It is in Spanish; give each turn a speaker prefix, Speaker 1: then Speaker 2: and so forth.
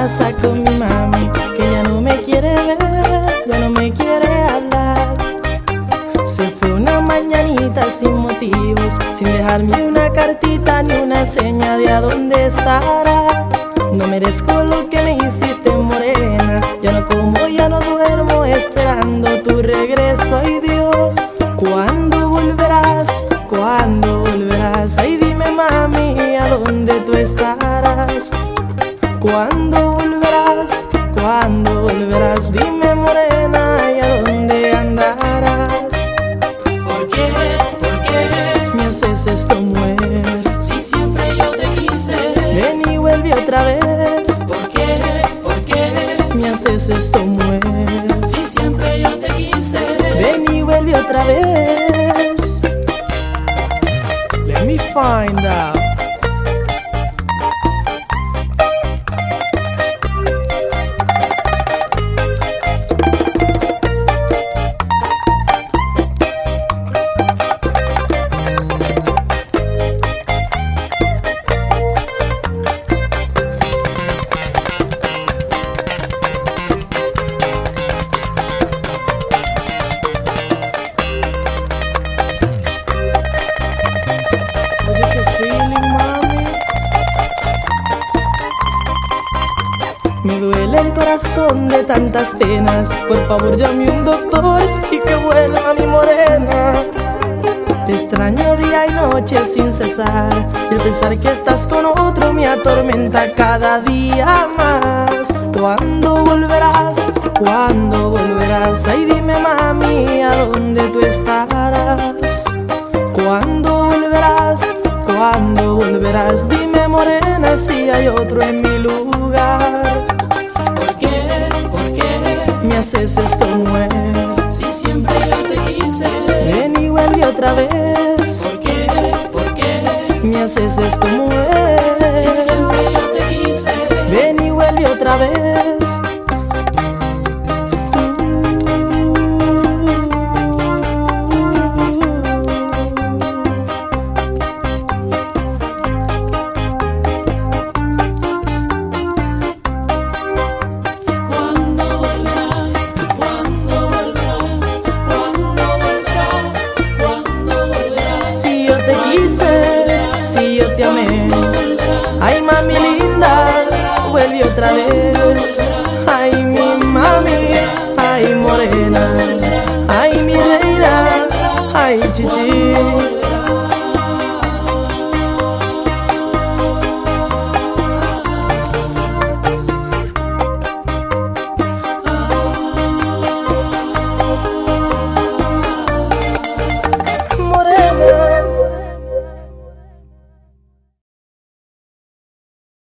Speaker 1: pasa con mi mami, que ya no me quiere ver, ya no me quiere hablar. Se fue una mañanita sin motivos, sin dejarme una cartita ni una seña de a dónde estará. No merezco lo que me hiciste morena, ya no como, ya no duermo esperando tu regreso, ay Dios. ¿Cuándo volverás? ¿Cuándo volverás? Ay dime mami, ¿a dónde tú estarás? ¿Cuándo? ¿Cuándo volverás? Dime morena, ¿y a dónde andarás?
Speaker 2: ¿Por qué? ¿Por qué?
Speaker 1: Me haces esto mujer.
Speaker 2: Si siempre yo te quise.
Speaker 1: Ven y vuelve otra vez.
Speaker 2: ¿Por qué? ¿Por qué?
Speaker 1: Me haces esto mujer.
Speaker 2: Si siempre yo te quise.
Speaker 1: Ven y vuelve otra vez. Let me find out. Me duele el corazón de tantas penas. Por favor, llame un doctor y que vuelva mi morena. Te extraño día y noche sin cesar. Y el pensar que estás con otro me atormenta cada día más. ¿Cuándo volverás? ¿Cuándo volverás? Ay, dime, mami, ¿a dónde tú estarás? ¿Cuándo volverás? ¿Cuándo volverás? Dime morena si hay otro en mi lugar.
Speaker 2: Qué?
Speaker 1: Me haces esto mujer.
Speaker 2: Si siempre yo te quise.
Speaker 1: Ven y vuelve otra vez.
Speaker 2: ¿Por qué? ¿Por qué?
Speaker 1: Me haces esto mujer.
Speaker 2: Si siempre yo te quise.
Speaker 1: Ven y vuelve otra vez. Te amé. Ay, mami linda, vuelve otra vez. Ay, mi mami, ay, morena.